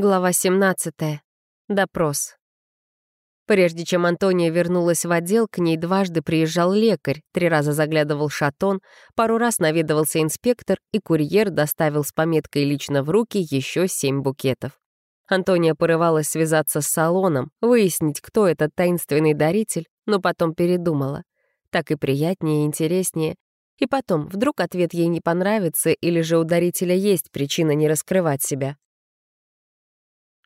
Глава 17. Допрос. Прежде чем Антония вернулась в отдел, к ней дважды приезжал лекарь, три раза заглядывал шатон, пару раз наведывался инспектор, и курьер доставил с пометкой лично в руки еще семь букетов. Антония порывалась связаться с салоном, выяснить, кто этот таинственный даритель, но потом передумала. Так и приятнее и интереснее. И потом, вдруг ответ ей не понравится, или же у дарителя есть причина не раскрывать себя.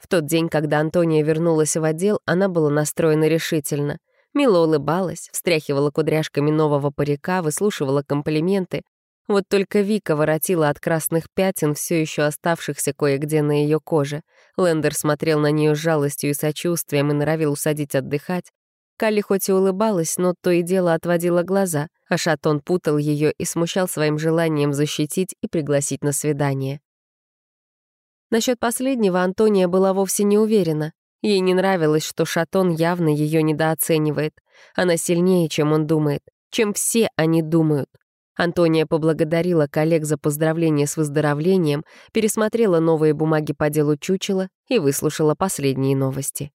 В тот день, когда Антония вернулась в отдел, она была настроена решительно. Мило улыбалась, встряхивала кудряшками нового парика, выслушивала комплименты. Вот только Вика воротила от красных пятен, все еще оставшихся кое-где на ее коже. Лендер смотрел на нее с жалостью и сочувствием и норовил усадить отдыхать. Калли хоть и улыбалась, но то и дело отводила глаза, а Шатон путал ее и смущал своим желанием защитить и пригласить на свидание. Насчет последнего Антония была вовсе не уверена. Ей не нравилось, что Шатон явно ее недооценивает. Она сильнее, чем он думает, чем все они думают. Антония поблагодарила коллег за поздравление с выздоровлением, пересмотрела новые бумаги по делу чучела и выслушала последние новости.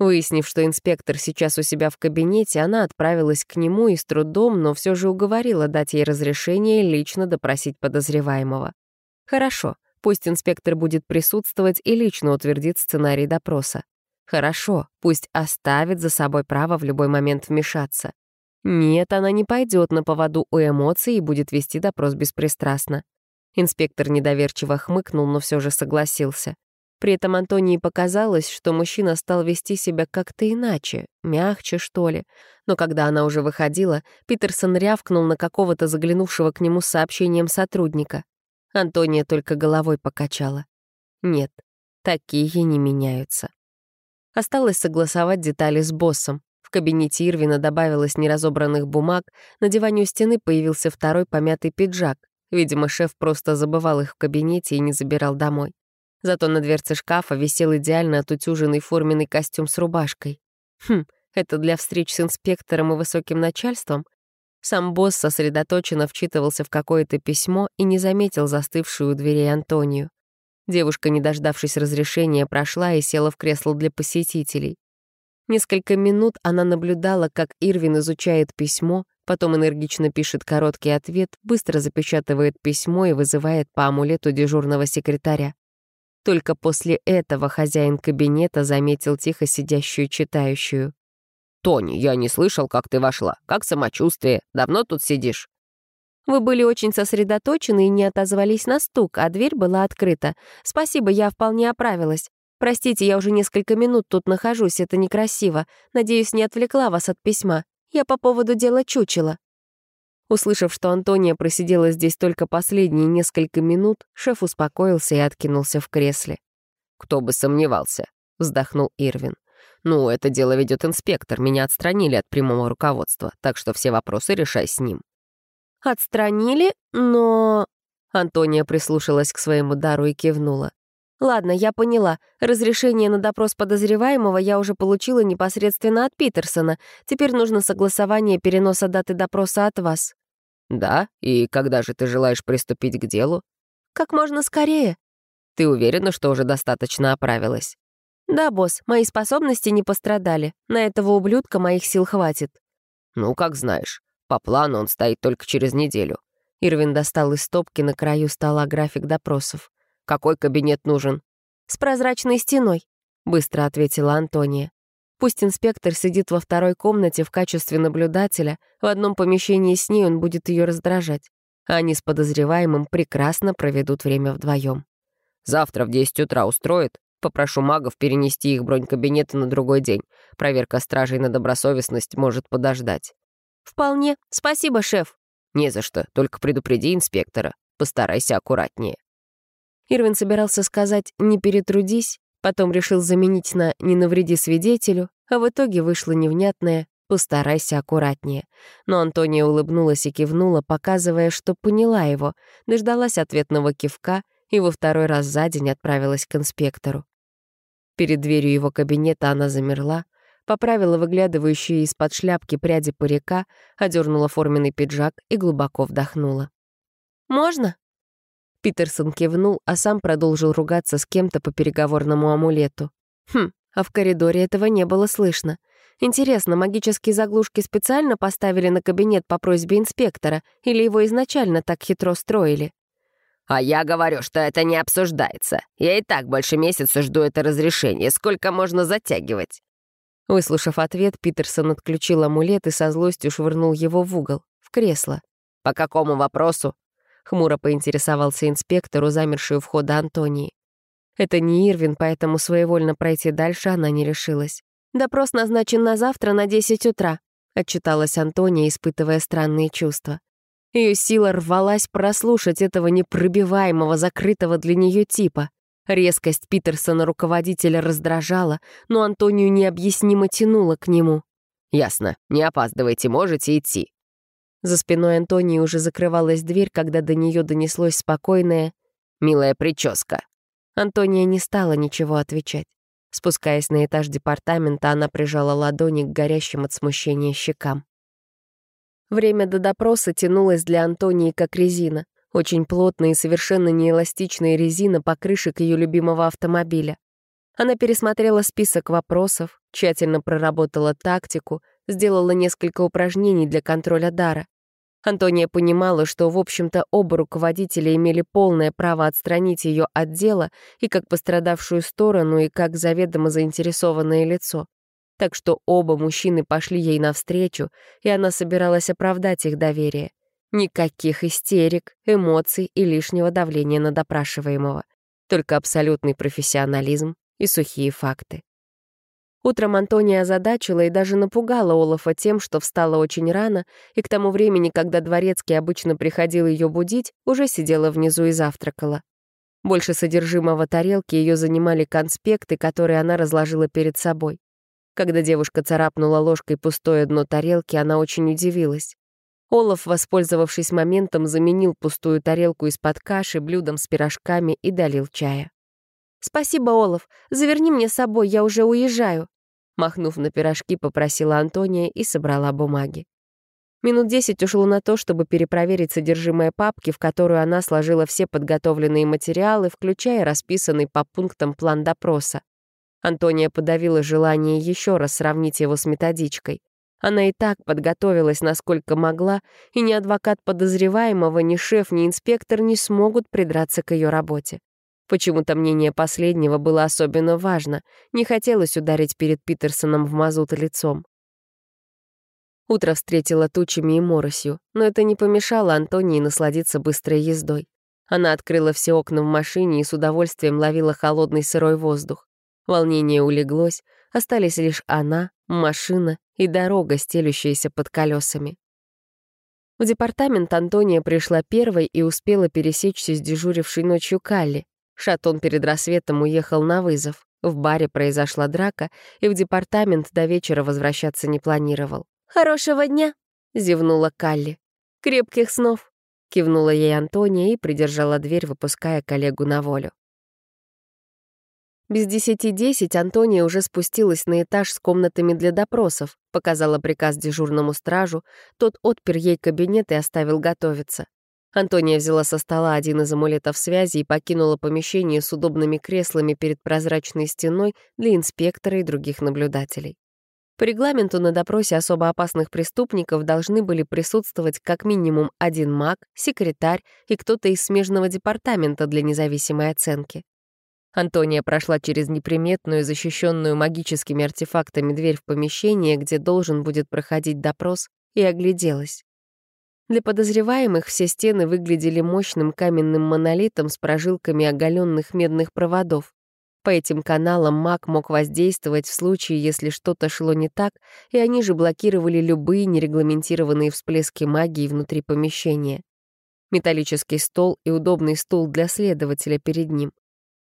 Выяснив, что инспектор сейчас у себя в кабинете, она отправилась к нему и с трудом, но все же уговорила дать ей разрешение лично допросить подозреваемого. Хорошо, пусть инспектор будет присутствовать и лично утвердит сценарий допроса. Хорошо, пусть оставит за собой право в любой момент вмешаться. Нет, она не пойдет на поводу у эмоций и будет вести допрос беспристрастно. Инспектор недоверчиво хмыкнул, но все же согласился. При этом Антонии показалось, что мужчина стал вести себя как-то иначе, мягче, что ли. Но когда она уже выходила, Питерсон рявкнул на какого-то заглянувшего к нему с сообщением сотрудника. Антония только головой покачала. Нет, такие не меняются. Осталось согласовать детали с боссом. В кабинете Ирвина добавилось неразобранных бумаг, на диване у стены появился второй помятый пиджак. Видимо, шеф просто забывал их в кабинете и не забирал домой. Зато на дверце шкафа висел идеально отутюженный форменный костюм с рубашкой. Хм, это для встреч с инспектором и высоким начальством? Сам босс сосредоточенно вчитывался в какое-то письмо и не заметил застывшую у дверей Антонию. Девушка, не дождавшись разрешения, прошла и села в кресло для посетителей. Несколько минут она наблюдала, как Ирвин изучает письмо, потом энергично пишет короткий ответ, быстро запечатывает письмо и вызывает по амулету дежурного секретаря. Только после этого хозяин кабинета заметил тихо сидящую читающую. «Тони, я не слышал, как ты вошла. Как самочувствие? Давно тут сидишь?» Вы были очень сосредоточены и не отозвались на стук, а дверь была открыта. Спасибо, я вполне оправилась. Простите, я уже несколько минут тут нахожусь, это некрасиво. Надеюсь, не отвлекла вас от письма. Я по поводу дела чучела». Услышав, что Антония просидела здесь только последние несколько минут, шеф успокоился и откинулся в кресле. «Кто бы сомневался», — вздохнул Ирвин. «Ну, это дело ведет инспектор, меня отстранили от прямого руководства, так что все вопросы решай с ним». «Отстранили, но...» Антония прислушалась к своему дару и кивнула. «Ладно, я поняла. Разрешение на допрос подозреваемого я уже получила непосредственно от Питерсона. Теперь нужно согласование переноса даты допроса от вас». «Да? И когда же ты желаешь приступить к делу?» «Как можно скорее». «Ты уверена, что уже достаточно оправилась?» «Да, босс, мои способности не пострадали. На этого ублюдка моих сил хватит». «Ну, как знаешь. По плану он стоит только через неделю». Ирвин достал из стопки на краю стола график допросов. «Какой кабинет нужен?» «С прозрачной стеной», — быстро ответила Антония. Пусть инспектор сидит во второй комнате в качестве наблюдателя, в одном помещении с ней он будет ее раздражать, а они с подозреваемым прекрасно проведут время вдвоем. «Завтра в 10 утра устроит?» Попрошу магов перенести их бронь кабинета на другой день. Проверка стражей на добросовестность может подождать». «Вполне. Спасибо, шеф». «Не за что. Только предупреди инспектора. Постарайся аккуратнее». Ирвин собирался сказать «не перетрудись», потом решил заменить на «не навреди свидетелю», а в итоге вышло невнятное «постарайся аккуратнее». Но Антония улыбнулась и кивнула, показывая, что поняла его, дождалась ответного кивка — и во второй раз за день отправилась к инспектору. Перед дверью его кабинета она замерла, поправила выглядывающие из-под шляпки пряди парика, одернула форменный пиджак и глубоко вдохнула. «Можно?» Питерсон кивнул, а сам продолжил ругаться с кем-то по переговорному амулету. Хм, а в коридоре этого не было слышно. Интересно, магические заглушки специально поставили на кабинет по просьбе инспектора или его изначально так хитро строили? «А я говорю, что это не обсуждается. Я и так больше месяца жду это разрешение. Сколько можно затягивать?» Выслушав ответ, Питерсон отключил амулет и со злостью швырнул его в угол, в кресло. «По какому вопросу?» — хмуро поинтересовался инспектору, замерший у входа Антонии. Это не Ирвин, поэтому своевольно пройти дальше она не решилась. «Допрос назначен на завтра на 10 утра», — отчиталась Антония, испытывая странные чувства. Ее сила рвалась прослушать этого непробиваемого, закрытого для нее типа. Резкость Питерсона руководителя раздражала, но Антонию необъяснимо тянуло к нему. «Ясно. Не опаздывайте, можете идти». За спиной Антонии уже закрывалась дверь, когда до нее донеслось спокойное «Милая прическа». Антония не стала ничего отвечать. Спускаясь на этаж департамента, она прижала ладони к горящим от смущения щекам. Время до допроса тянулось для Антонии как резина. Очень плотная и совершенно неэластичная резина покрышек ее любимого автомобиля. Она пересмотрела список вопросов, тщательно проработала тактику, сделала несколько упражнений для контроля дара. Антония понимала, что, в общем-то, оба руководителя имели полное право отстранить ее от дела и как пострадавшую сторону, и как заведомо заинтересованное лицо. Так что оба мужчины пошли ей навстречу, и она собиралась оправдать их доверие. Никаких истерик, эмоций и лишнего давления на допрашиваемого. Только абсолютный профессионализм и сухие факты. Утром Антония озадачила и даже напугала Олафа тем, что встала очень рано, и к тому времени, когда Дворецкий обычно приходил ее будить, уже сидела внизу и завтракала. Больше содержимого тарелки ее занимали конспекты, которые она разложила перед собой. Когда девушка царапнула ложкой пустое дно тарелки, она очень удивилась. Олаф, воспользовавшись моментом, заменил пустую тарелку из-под каши блюдом с пирожками и долил чая. «Спасибо, Олаф. Заверни мне с собой, я уже уезжаю», махнув на пирожки, попросила Антония и собрала бумаги. Минут десять ушло на то, чтобы перепроверить содержимое папки, в которую она сложила все подготовленные материалы, включая расписанный по пунктам план допроса. Антония подавила желание еще раз сравнить его с методичкой. Она и так подготовилась, насколько могла, и ни адвокат подозреваемого, ни шеф, ни инспектор не смогут придраться к ее работе. Почему-то мнение последнего было особенно важно. Не хотелось ударить перед Питерсоном в мазут лицом. Утро встретило тучами и моросью, но это не помешало Антонии насладиться быстрой ездой. Она открыла все окна в машине и с удовольствием ловила холодный сырой воздух. Волнение улеглось, остались лишь она, машина и дорога, стелющаяся под колесами. В департамент Антония пришла первой и успела пересечься с дежурившей ночью Калли. Шатон перед рассветом уехал на вызов. В баре произошла драка, и в департамент до вечера возвращаться не планировал. «Хорошего дня!» — зевнула Калли. «Крепких снов!» — кивнула ей Антония и придержала дверь, выпуская коллегу на волю. Без десяти десять Антония уже спустилась на этаж с комнатами для допросов, показала приказ дежурному стражу, тот отпер ей кабинет и оставил готовиться. Антония взяла со стола один из амулетов связи и покинула помещение с удобными креслами перед прозрачной стеной для инспектора и других наблюдателей. По регламенту на допросе особо опасных преступников должны были присутствовать как минимум один маг, секретарь и кто-то из смежного департамента для независимой оценки. Антония прошла через неприметную, защищенную магическими артефактами дверь в помещение, где должен будет проходить допрос, и огляделась. Для подозреваемых все стены выглядели мощным каменным монолитом с прожилками оголенных медных проводов. По этим каналам маг мог воздействовать в случае, если что-то шло не так, и они же блокировали любые нерегламентированные всплески магии внутри помещения. Металлический стол и удобный стул для следователя перед ним.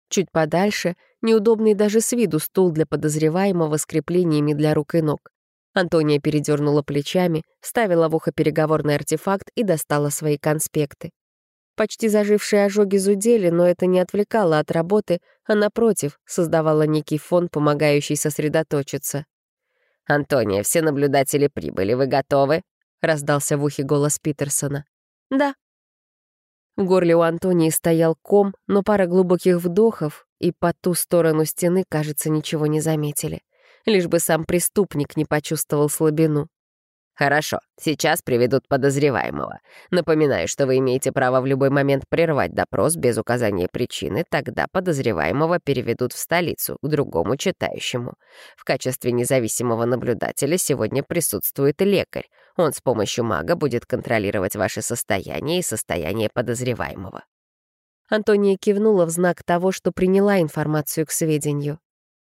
Чуть подальше — неудобный даже с виду стул для подозреваемого с креплениями для рук и ног. Антония передернула плечами, вставила в ухо переговорный артефакт и достала свои конспекты. Почти зажившие ожоги зудели, но это не отвлекало от работы, а, напротив, создавало некий фон, помогающий сосредоточиться. «Антония, все наблюдатели прибыли, вы готовы?» — раздался в ухе голос Питерсона. «Да», В горле у Антонии стоял ком, но пара глубоких вдохов, и по ту сторону стены, кажется, ничего не заметили. Лишь бы сам преступник не почувствовал слабину. Хорошо, сейчас приведут подозреваемого. Напоминаю, что вы имеете право в любой момент прервать допрос без указания причины, тогда подозреваемого переведут в столицу, к другому читающему. В качестве независимого наблюдателя сегодня присутствует лекарь. Он с помощью мага будет контролировать ваше состояние и состояние подозреваемого. Антония кивнула в знак того, что приняла информацию к сведению.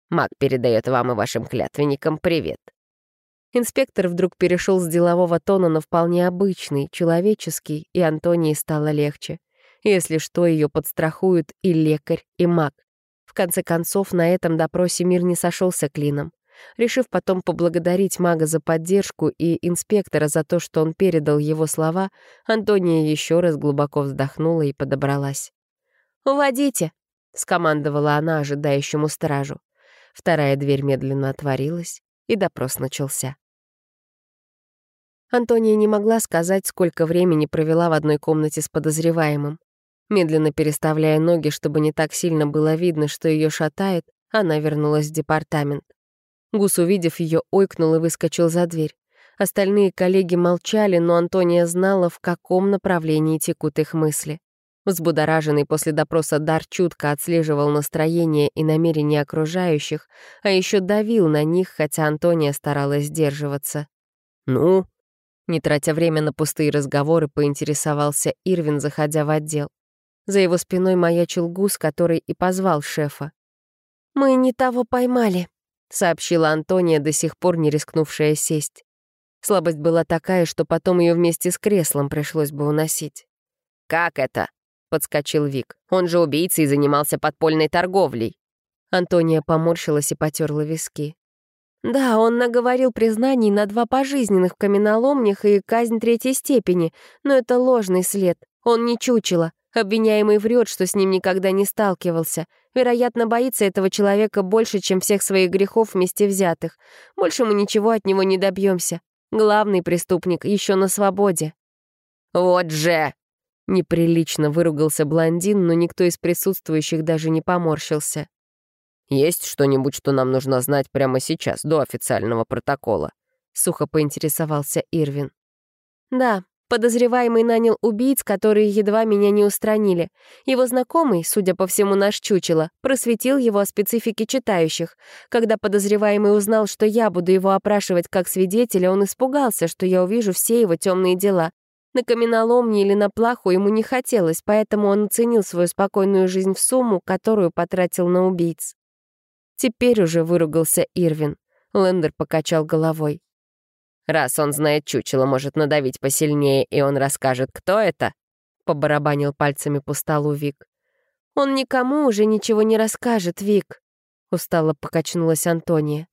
Маг передает вам и вашим клятвенникам привет. Инспектор вдруг перешел с делового тона на вполне обычный, человеческий, и Антонии стало легче. Если что, ее подстрахуют и лекарь, и маг. В конце концов, на этом допросе мир не сошелся клином. Решив потом поблагодарить мага за поддержку и инспектора за то, что он передал его слова, Антония еще раз глубоко вздохнула и подобралась. «Уводите!» — скомандовала она ожидающему стражу. Вторая дверь медленно отворилась, и допрос начался. Антония не могла сказать, сколько времени провела в одной комнате с подозреваемым. Медленно переставляя ноги, чтобы не так сильно было видно, что ее шатает, она вернулась в департамент. Гус, увидев ее, ойкнул и выскочил за дверь. Остальные коллеги молчали, но Антония знала, в каком направлении текут их мысли. Взбудораженный после допроса Дар чутко отслеживал настроение и намерения окружающих, а еще давил на них, хотя Антония старалась сдерживаться. «Ну?» Не тратя время на пустые разговоры, поинтересовался Ирвин, заходя в отдел. За его спиной маячил гус, который и позвал шефа. «Мы не того поймали», — сообщила Антония, до сих пор не рискнувшая сесть. Слабость была такая, что потом ее вместе с креслом пришлось бы уносить. «Как это?» — подскочил Вик. «Он же убийца и занимался подпольной торговлей». Антония поморщилась и потерла виски. «Да, он наговорил признаний на два пожизненных в каменоломнях и казнь третьей степени, но это ложный след. Он не чучело. Обвиняемый врет, что с ним никогда не сталкивался. Вероятно, боится этого человека больше, чем всех своих грехов вместе взятых. Больше мы ничего от него не добьемся. Главный преступник еще на свободе». «Вот же!» Неприлично выругался блондин, но никто из присутствующих даже не поморщился. «Есть что-нибудь, что нам нужно знать прямо сейчас, до официального протокола?» — сухо поинтересовался Ирвин. «Да, подозреваемый нанял убийц, которые едва меня не устранили. Его знакомый, судя по всему наш чучело, просветил его о специфике читающих. Когда подозреваемый узнал, что я буду его опрашивать как свидетеля, он испугался, что я увижу все его темные дела. На каменоломне или на плаху ему не хотелось, поэтому он оценил свою спокойную жизнь в сумму, которую потратил на убийц. Теперь уже выругался Ирвин. Лендер покачал головой. «Раз он знает чучело, может надавить посильнее, и он расскажет, кто это?» Побарабанил пальцами по столу Вик. «Он никому уже ничего не расскажет, Вик», — устало покачнулась Антония.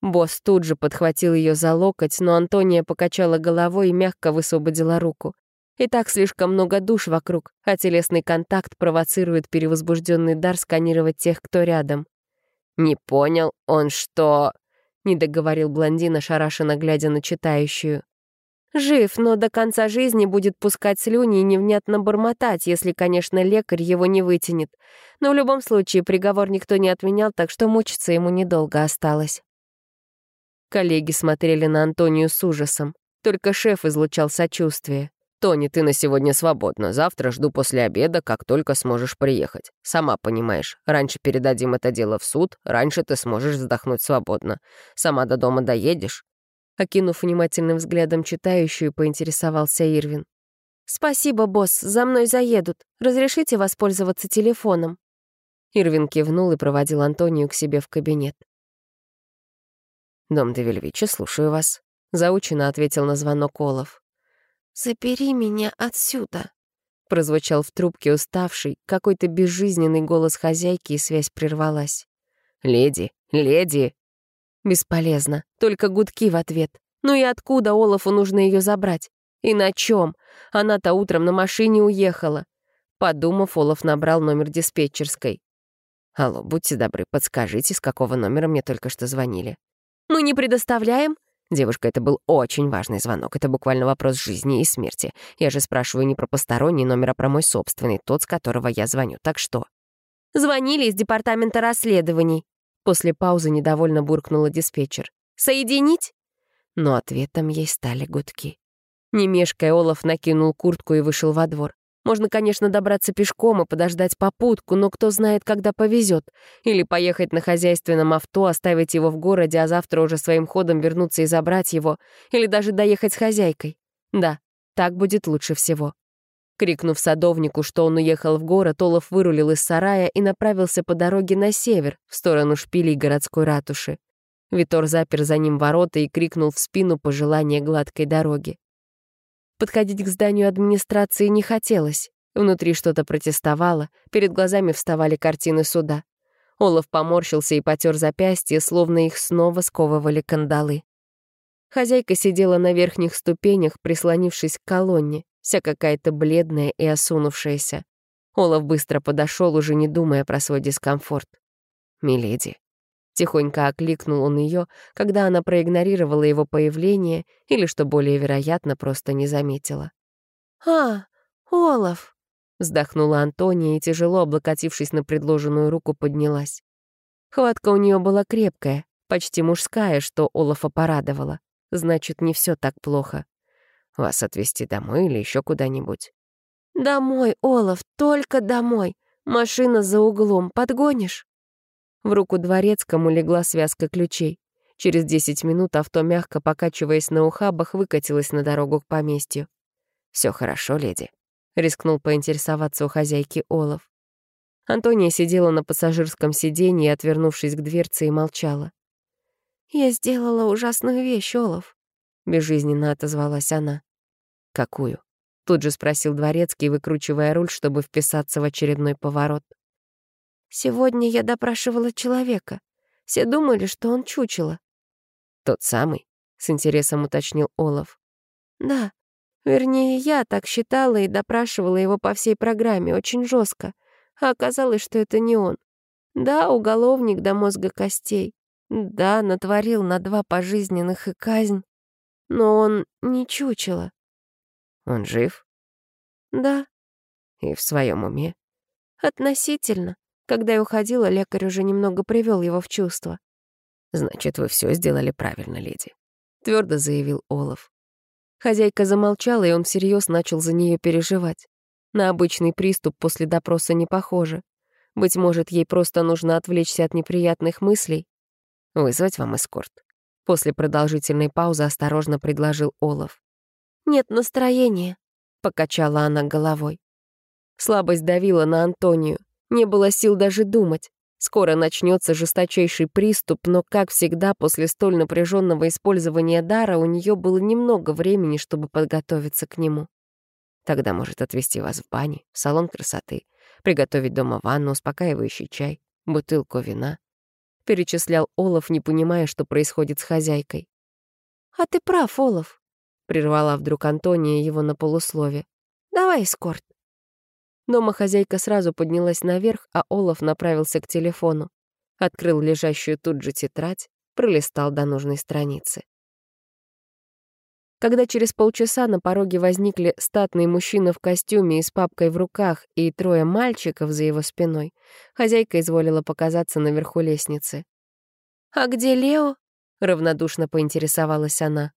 Босс тут же подхватил ее за локоть, но Антония покачала головой и мягко высвободила руку. И так слишком много душ вокруг, а телесный контакт провоцирует перевозбужденный дар сканировать тех, кто рядом. «Не понял, он что...» — не договорил блондин, ошарашенно глядя на читающую. «Жив, но до конца жизни будет пускать слюни и невнятно бормотать, если, конечно, лекарь его не вытянет. Но в любом случае приговор никто не отменял, так что мучиться ему недолго осталось». Коллеги смотрели на Антонию с ужасом. Только шеф излучал сочувствие. «Тони, ты на сегодня свободна. Завтра жду после обеда, как только сможешь приехать. Сама понимаешь, раньше передадим это дело в суд, раньше ты сможешь вздохнуть свободно. Сама до дома доедешь?» Окинув внимательным взглядом читающую, поинтересовался Ирвин. «Спасибо, босс, за мной заедут. Разрешите воспользоваться телефоном?» Ирвин кивнул и проводил Антонию к себе в кабинет. «Дом Девельвичи, слушаю вас», — заучено ответил на звонок Олов. «Забери меня отсюда», — прозвучал в трубке уставший, какой-то безжизненный голос хозяйки, и связь прервалась. «Леди, леди!» Бесполезно, только гудки в ответ. Ну и откуда Олафу нужно ее забрать? И на чем? Она-то утром на машине уехала. Подумав, Олаф набрал номер диспетчерской. «Алло, будьте добры, подскажите, с какого номера мне только что звонили?» Мы не предоставляем. Девушка, это был очень важный звонок. Это буквально вопрос жизни и смерти. Я же спрашиваю не про посторонний номер, а про мой собственный, тот, с которого я звоню. Так что? Звонили из департамента расследований. После паузы недовольно буркнула диспетчер. «Соединить?» Но ответом ей стали гудки. Не мешкая, Олаф накинул куртку и вышел во двор. Можно, конечно, добраться пешком и подождать попутку, но кто знает, когда повезет. Или поехать на хозяйственном авто, оставить его в городе, а завтра уже своим ходом вернуться и забрать его. Или даже доехать с хозяйкой. Да, так будет лучше всего. Крикнув садовнику, что он уехал в город, Олаф вырулил из сарая и направился по дороге на север, в сторону шпилей городской ратуши. Витор запер за ним ворота и крикнул в спину пожелание гладкой дороги. Подходить к зданию администрации не хотелось. Внутри что-то протестовало, перед глазами вставали картины суда. Олаф поморщился и потер запястье, словно их снова сковывали кандалы. Хозяйка сидела на верхних ступенях, прислонившись к колонне, вся какая-то бледная и осунувшаяся. Олаф быстро подошел, уже не думая про свой дискомфорт. «Миледи, Тихонько окликнул он ее, когда она проигнорировала его появление или, что более вероятно, просто не заметила. «А, Олаф!» — вздохнула Антония и, тяжело облокотившись на предложенную руку, поднялась. Хватка у нее была крепкая, почти мужская, что Олафа порадовала. Значит, не все так плохо. Вас отвезти домой или еще куда-нибудь? «Домой, Олаф, только домой. Машина за углом. Подгонишь?» В руку дворецкому легла связка ключей. Через десять минут авто, мягко покачиваясь на ухабах, выкатилось на дорогу к поместью. Все хорошо, леди», — рискнул поинтересоваться у хозяйки Олов. Антония сидела на пассажирском сиденье, отвернувшись к дверце, и молчала. «Я сделала ужасную вещь, Олов», — безжизненно отозвалась она. «Какую?» — тут же спросил дворецкий, выкручивая руль, чтобы вписаться в очередной поворот. Сегодня я допрашивала человека. Все думали, что он чучело. Тот самый? С интересом уточнил Олаф. Да. Вернее, я так считала и допрашивала его по всей программе, очень жестко. А оказалось, что это не он. Да, уголовник до мозга костей. Да, натворил на два пожизненных и казнь. Но он не чучело. Он жив? Да. И в своем уме? Относительно. Когда я уходила, лекарь уже немного привел его в чувство. «Значит, вы все сделали правильно, леди», — твердо заявил Олаф. Хозяйка замолчала, и он всерьез начал за нее переживать. На обычный приступ после допроса не похоже. Быть может, ей просто нужно отвлечься от неприятных мыслей. «Вызвать вам эскорт?» После продолжительной паузы осторожно предложил Олаф. «Нет настроения», — покачала она головой. Слабость давила на Антонию. Не было сил даже думать. Скоро начнется жесточайший приступ, но, как всегда, после столь напряженного использования дара у нее было немного времени, чтобы подготовиться к нему. Тогда может отвезти вас в бане, в салон красоты, приготовить дома ванну, успокаивающий чай, бутылку вина. Перечислял Олаф, не понимая, что происходит с хозяйкой. «А ты прав, Олаф», — прервала вдруг Антония его на полуслове. «Давай эскорт». Дома хозяйка сразу поднялась наверх, а Олаф направился к телефону. Открыл лежащую тут же тетрадь, пролистал до нужной страницы. Когда через полчаса на пороге возникли статный мужчина в костюме и с папкой в руках и трое мальчиков за его спиной, хозяйка изволила показаться наверху лестницы. «А где Лео?» — равнодушно поинтересовалась она.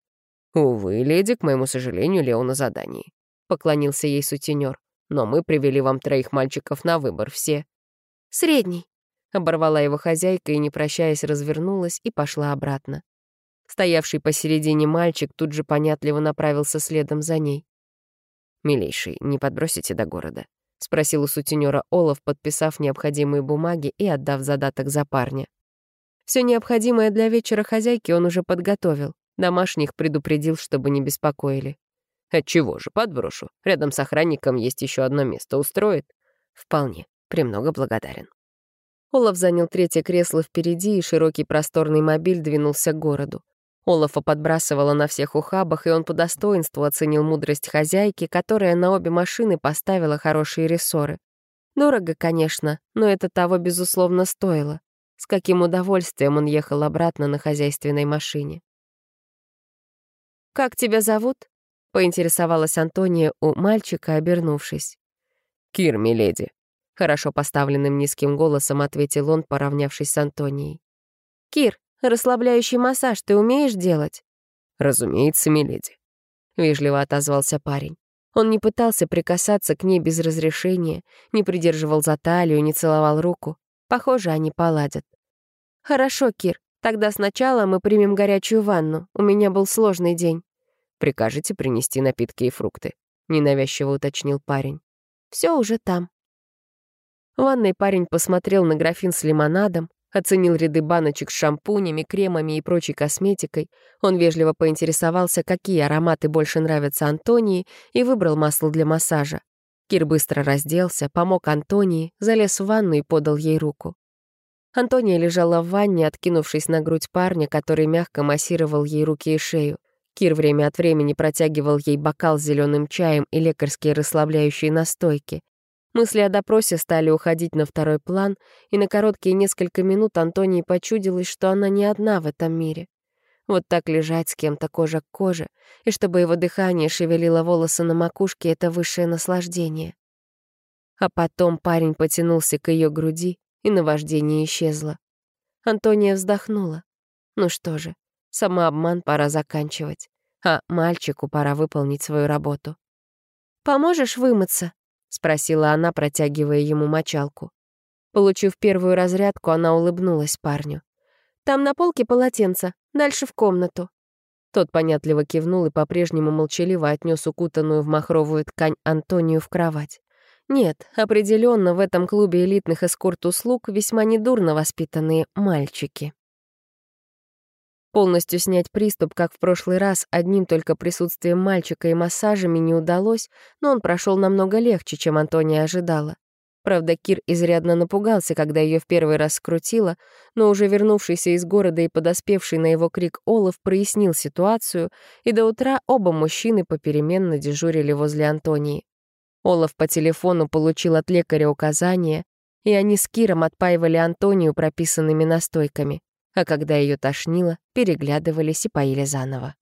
«Увы, леди, к моему сожалению, Лео на задании», — поклонился ей сутенер но мы привели вам троих мальчиков на выбор, все». «Средний», — оборвала его хозяйка и, не прощаясь, развернулась и пошла обратно. Стоявший посередине мальчик тут же понятливо направился следом за ней. «Милейший, не подбросите до города?» — спросил у сутенера Олаф, подписав необходимые бумаги и отдав задаток за парня. Все необходимое для вечера хозяйки он уже подготовил. Домашних предупредил, чтобы не беспокоили. Отчего же, подброшу. Рядом с охранником есть еще одно место. Устроит? Вполне. Премного благодарен. Олаф занял третье кресло впереди, и широкий просторный мобиль двинулся к городу. Олафа подбрасывала на всех ухабах, и он по достоинству оценил мудрость хозяйки, которая на обе машины поставила хорошие рессоры. Дорого, конечно, но это того, безусловно, стоило. С каким удовольствием он ехал обратно на хозяйственной машине. «Как тебя зовут?» — поинтересовалась Антония у мальчика, обернувшись. «Кир, миледи», — хорошо поставленным низким голосом ответил он, поравнявшись с Антонией. «Кир, расслабляющий массаж ты умеешь делать?» «Разумеется, миледи», — вежливо отозвался парень. Он не пытался прикасаться к ней без разрешения, не придерживал за талию, не целовал руку. Похоже, они поладят. «Хорошо, Кир, тогда сначала мы примем горячую ванну. У меня был сложный день». «Прикажете принести напитки и фрукты?» — ненавязчиво уточнил парень. Все уже там». В ванной парень посмотрел на графин с лимонадом, оценил ряды баночек с шампунями, кремами и прочей косметикой. Он вежливо поинтересовался, какие ароматы больше нравятся Антонии, и выбрал масло для массажа. Кир быстро разделся, помог Антонии, залез в ванну и подал ей руку. Антония лежала в ванне, откинувшись на грудь парня, который мягко массировал ей руки и шею. Кир время от времени протягивал ей бокал с зеленым чаем и лекарские расслабляющие настойки. Мысли о допросе стали уходить на второй план, и на короткие несколько минут Антонии почудилось, что она не одна в этом мире. Вот так лежать с кем-то кожа к коже, и чтобы его дыхание шевелило волосы на макушке — это высшее наслаждение. А потом парень потянулся к ее груди, и наваждение исчезло. Антония вздохнула. Ну что же, самообман пора заканчивать, а мальчику пора выполнить свою работу. «Поможешь вымыться?» — спросила она, протягивая ему мочалку. Получив первую разрядку, она улыбнулась парню. «Там на полке полотенце, дальше в комнату». Тот понятливо кивнул и по-прежнему молчаливо отнес укутанную в махровую ткань Антонию в кровать. Нет, определенно в этом клубе элитных эскорт-услуг весьма недурно воспитанные мальчики. Полностью снять приступ, как в прошлый раз, одним только присутствием мальчика и массажами не удалось, но он прошел намного легче, чем Антония ожидала. Правда, Кир изрядно напугался, когда ее в первый раз скрутило, но уже вернувшийся из города и подоспевший на его крик Олаф прояснил ситуацию, и до утра оба мужчины попеременно дежурили возле Антонии. Олаф по телефону получил от лекаря указания, и они с Киром отпаивали Антонию прописанными настойками а когда ее тошнило, переглядывались и поили заново.